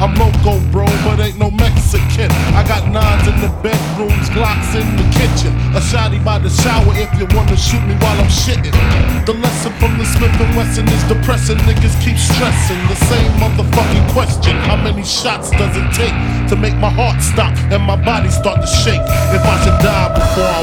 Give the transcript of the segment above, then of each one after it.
I'm loco, bro, but ain't no Mexican. I got nines in the bedrooms, Glocks in the kitchen. A shotty by the shower if you wanna shoot me while I'm shitting. The lesson from the Smith and Wesson is depressing. Niggas keep stressing the same motherfucking question. How many shots does it take to make my heart stop and my body start to shake? If I should die before I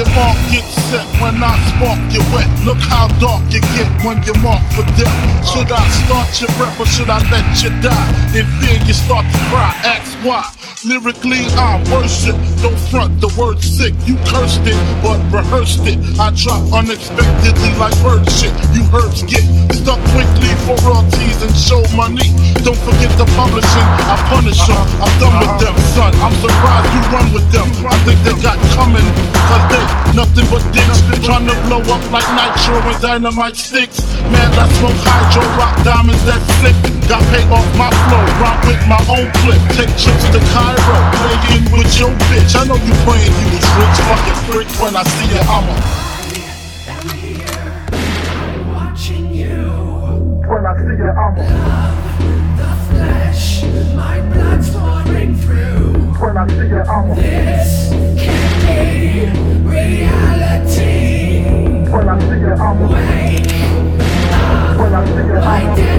your mark, get set. When I spark, you wet. Look how dark you get when you're mark for death. Should I start your breath or should I let you die? In fear, you start to cry. Ask why. Lyrically, I worship. Don't front the word sick. You cursed it, but rehearsed it. I drop unexpectedly like bird shit. You herbs get stuck quickly for royalties and show money. Don't forget the publishing. I punish them. I'm done with them, son. I'm surprised you run with them. I think they got coming. Cause they nothing but dicks. Trying to blow up like nitro and dynamite sticks. Man, I smoke hydro, rock diamonds that slip. Got paid off my flow, rock with my own clip. Take trips to Cairo, playing with your bitch. I know you praying you was rich, fucking freak. When I see you, I'm a. When I see you, I'm. The flesh, my blood's pouring through. When I see you, I'm. This can't be reality. When I see you, I'm. Wake up, When I see you, my